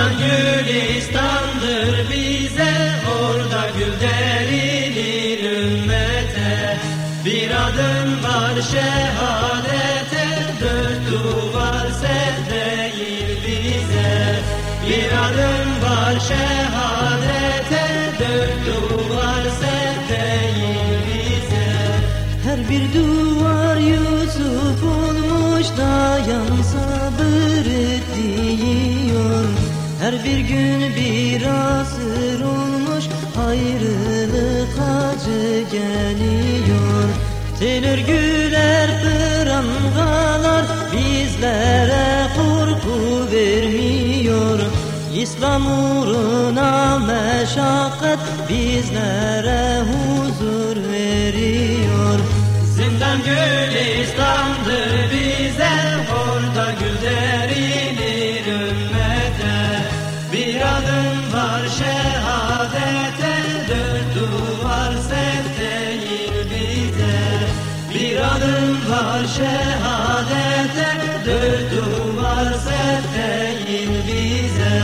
Gülistan Gülistan'dır bize Orada gül derilir ümmete. Bir adım var şehadete Dört duvar sen değil bize. Bir adım var şehadete Dört duvar sen değil bize. Her bir duvar Yusuf olmuş Dayan sabır ettiğin her bir gün bir asır olmuş ayrılık acı geliyor. Tel örgüler prangalar bizlere korku vermiyor. İslam uğruna meşakkat bizlere huzur veriyor. Zindan gülistandır bize Orada gül şehadete Dört duvar set değil bize.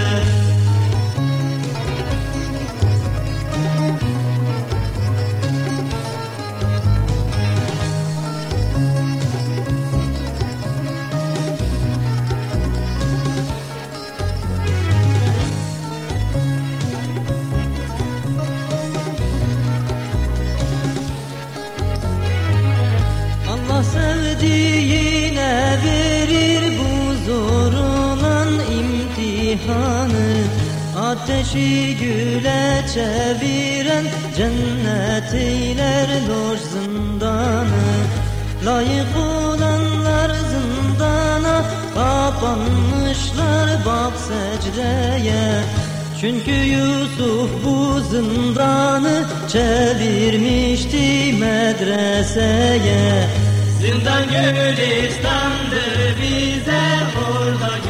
Allah Ateşi güle çeviren cennet eyler loş zindanı. Layık olanlar zindana kapanmışlar bak secdeye. Çünkü Yusuf bu zindanı çevirmişti medreseye. Zindan gülistandır bize Orada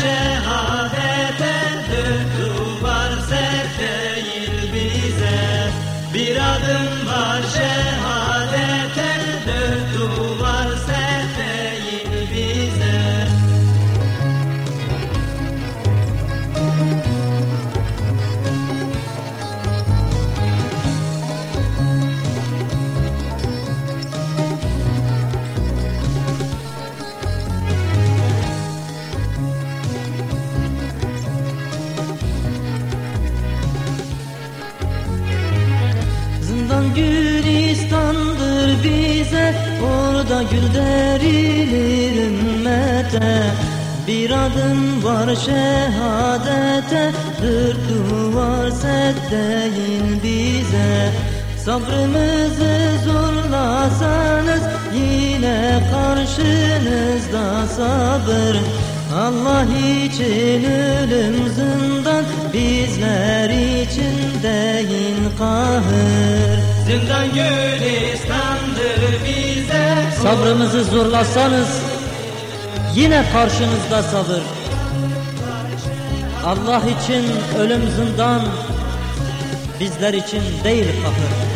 şehadete Dört duvar set değil bize. Bir adım var şehadete Zindan gülistandır bize Orada gül derilir ümmete Bir adım var şehadete Dört duvar set bize. Sabrımızı zorlasanız Yine karşınızda sabır Allah için ölüm zindan Bizler için değil kahır Zindan gülistandır bize. Sabrımızı zorlasanız Yine karşınızda sabır. Allah için ölüm zindan Bizler için değil kahır